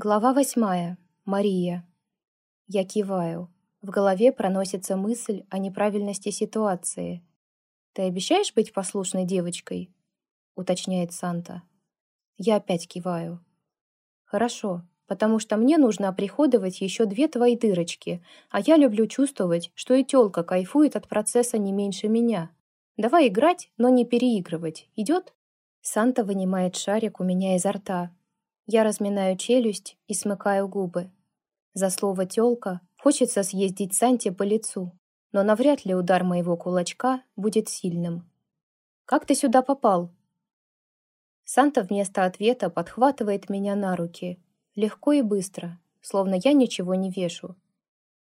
Глава восьмая. Мария. Я киваю. В голове проносится мысль о неправильности ситуации. «Ты обещаешь быть послушной девочкой?» — уточняет Санта. Я опять киваю. «Хорошо, потому что мне нужно оприходовать еще две твои дырочки, а я люблю чувствовать, что и тёлка кайфует от процесса не меньше меня. Давай играть, но не переигрывать. Идет?» Санта вынимает шарик у меня изо рта, я разминаю челюсть и смыкаю губы. За слово «тёлка» хочется съездить Санте по лицу, но навряд ли удар моего кулачка будет сильным. «Как ты сюда попал?» Санта вместо ответа подхватывает меня на руки, легко и быстро, словно я ничего не вешу.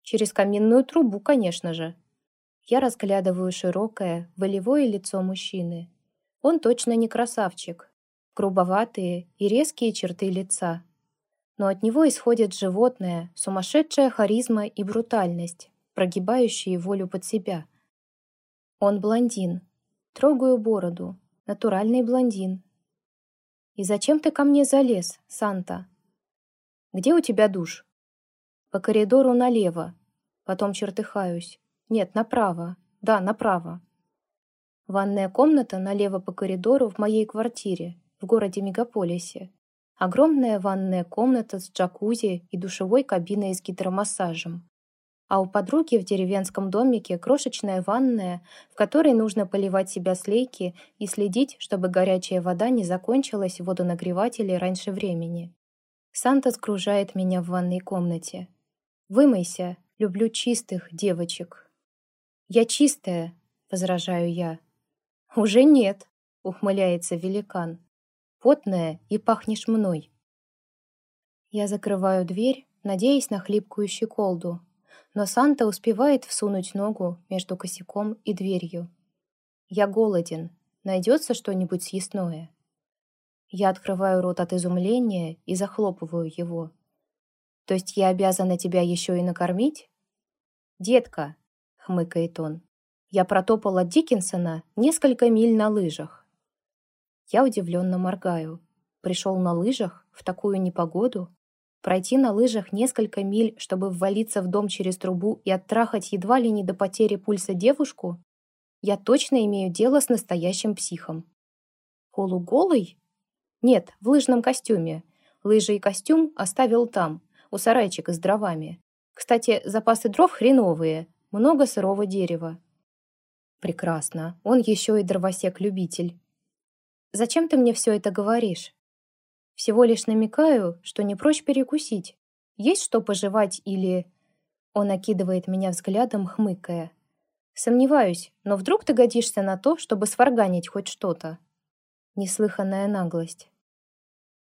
Через каминную трубу, конечно же. Я разглядываю широкое, волевое лицо мужчины. Он точно не красавчик, грубоватые и резкие черты лица. Но от него исходит животное, сумасшедшая харизма и брутальность, прогибающие волю под себя. Он блондин. Трогаю бороду. Натуральный блондин. «И зачем ты ко мне залез, Санта?» «Где у тебя душ?» «По коридору налево. Потом чертыхаюсь. Нет, направо. Да, направо. Ванная комната налево по коридору в моей квартире в городе-мегаполисе. Огромная ванная комната с джакузи и душевой кабиной с гидромассажем. А у подруги в деревенском домике крошечная ванная, в которой нужно поливать себя с и следить, чтобы горячая вода не закончилась в водонагревателе раньше времени. Санта сгружает меня в ванной комнате. «Вымойся, люблю чистых девочек». «Я чистая», — возражаю я. «Уже нет», — ухмыляется великан потная и пахнешь мной. Я закрываю дверь, надеясь на хлипкую щеколду, но Санта успевает всунуть ногу между косяком и дверью. Я голоден. Найдется что-нибудь съестное? Я открываю рот от изумления и захлопываю его. То есть я обязана тебя еще и накормить? Детка, хмыкает он, я протопал от Диккенсона несколько миль на лыжах. Я удивленно моргаю. Пришел на лыжах в такую непогоду? Пройти на лыжах несколько миль, чтобы ввалиться в дом через трубу и оттрахать едва ли не до потери пульса девушку? Я точно имею дело с настоящим психом. Полуголый? Нет, в лыжном костюме. Лыжи и костюм оставил там, у сарайчика с дровами. Кстати, запасы дров хреновые, много сырого дерева. Прекрасно, он еще и дровосек-любитель. Зачем ты мне все это говоришь? Всего лишь намекаю, что не прочь перекусить. Есть что пожевать или...» Он окидывает меня взглядом, хмыкая. «Сомневаюсь, но вдруг ты годишься на то, чтобы сварганить хоть что-то?» Неслыханная наглость.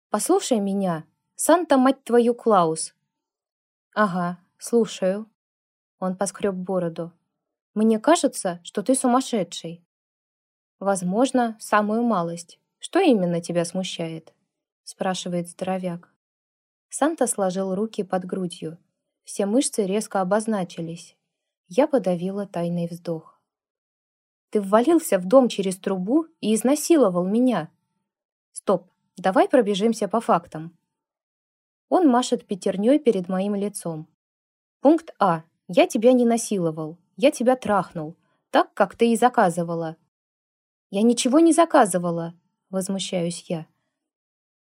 «Послушай меня, Санта, мать твою, Клаус!» «Ага, слушаю». Он поскреб бороду. «Мне кажется, что ты сумасшедший. Возможно, самую малость. Что именно тебя смущает? спрашивает здоровяк. Санта сложил руки под грудью. Все мышцы резко обозначились. Я подавила тайный вздох. Ты ввалился в дом через трубу и изнасиловал меня. Стоп, давай пробежимся по фактам. Он машет пятерней перед моим лицом. Пункт А. Я тебя не насиловал. Я тебя трахнул. Так, как ты и заказывала. «Я ничего не заказывала», — возмущаюсь я.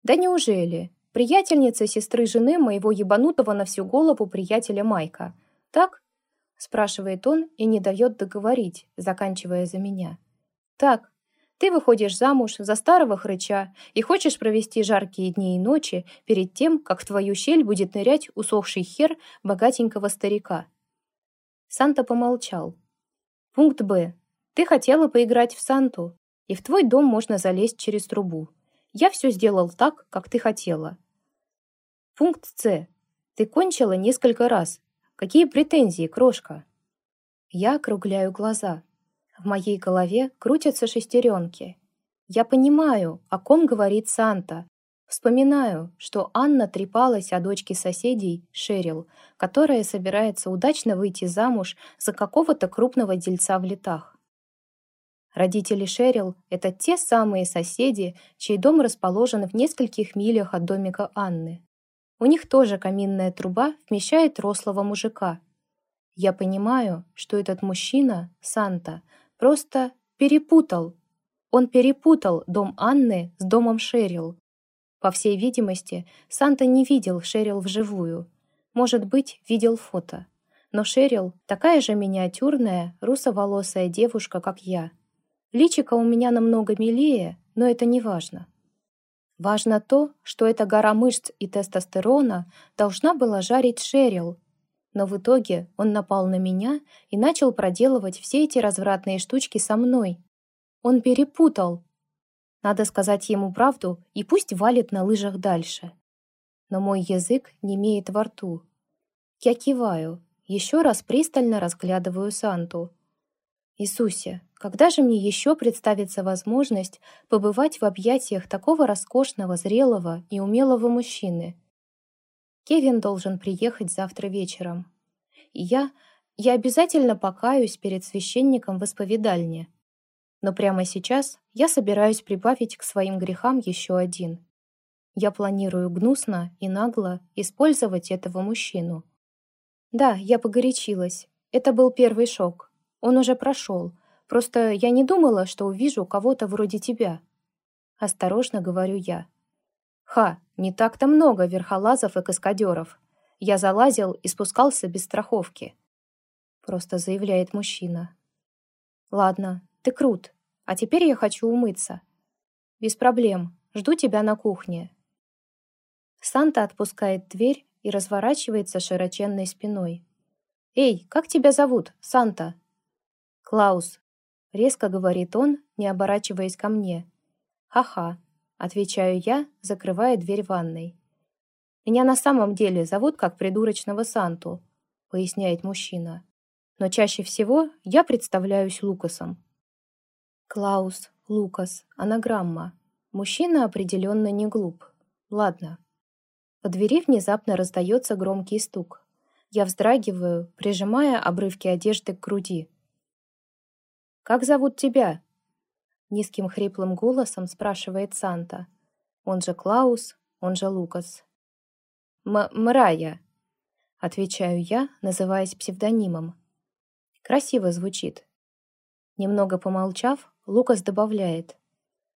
«Да неужели? Приятельница сестры жены моего ебанутого на всю голову приятеля Майка. Так?» — спрашивает он и не дает договорить, заканчивая за меня. «Так, ты выходишь замуж за старого хрыча и хочешь провести жаркие дни и ночи перед тем, как в твою щель будет нырять усохший хер богатенького старика». Санта помолчал. Пункт «Б». Ты хотела поиграть в Санту, и в твой дом можно залезть через трубу. Я все сделал так, как ты хотела. Пункт С. Ты кончила несколько раз. Какие претензии, крошка? Я округляю глаза. В моей голове крутятся шестеренки. Я понимаю, о ком говорит Санта. Вспоминаю, что Анна трепалась о дочке соседей, Шерил, которая собирается удачно выйти замуж за какого-то крупного дельца в летах. Родители Шерил — это те самые соседи, чей дом расположен в нескольких милях от домика Анны. У них тоже каминная труба вмещает рослого мужика. Я понимаю, что этот мужчина, Санта, просто перепутал. Он перепутал дом Анны с домом Шерил. По всей видимости, Санта не видел Шерил вживую. Может быть, видел фото. Но Шерил такая же миниатюрная, русоволосая девушка, как я. Личико у меня намного милее, но это не важно. Важно то, что эта гора мышц и тестостерона должна была жарить Шерил, но в итоге он напал на меня и начал проделывать все эти развратные штучки со мной. Он перепутал. Надо сказать ему правду, и пусть валит на лыжах дальше. Но мой язык не имеет во рту. Я киваю, еще раз пристально разглядываю Санту. Иисусе, когда же мне еще представится возможность побывать в объятиях такого роскошного, зрелого и умелого мужчины? Кевин должен приехать завтра вечером. И я, я обязательно покаюсь перед священником в исповедальне. Но прямо сейчас я собираюсь прибавить к своим грехам еще один. Я планирую гнусно и нагло использовать этого мужчину. Да, я погорячилась. Это был первый шок. Он уже прошел, Просто я не думала, что увижу кого-то вроде тебя. Осторожно говорю я. Ха, не так-то много верхолазов и каскадеров. Я залазил и спускался без страховки. Просто заявляет мужчина. Ладно, ты крут. А теперь я хочу умыться. Без проблем. Жду тебя на кухне. Санта отпускает дверь и разворачивается широченной спиной. «Эй, как тебя зовут, Санта?» «Клаус», — резко говорит он, не оборачиваясь ко мне. «Ха-ха», — отвечаю я, закрывая дверь ванной. «Меня на самом деле зовут как придурочного Санту», — поясняет мужчина. «Но чаще всего я представляюсь Лукасом». Клаус, Лукас, анаграмма. Мужчина определенно не глуп. Ладно. По двери внезапно раздается громкий стук. Я вздрагиваю, прижимая обрывки одежды к груди. «Как зовут тебя?» Низким хриплым голосом спрашивает Санта. Он же Клаус, он же Лукас. М «Мрая», — отвечаю я, называясь псевдонимом. Красиво звучит. Немного помолчав, Лукас добавляет.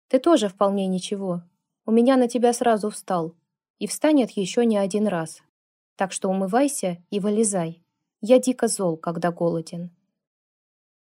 «Ты тоже вполне ничего. У меня на тебя сразу встал. И встанет еще не один раз. Так что умывайся и вылезай. Я дико зол, когда голоден».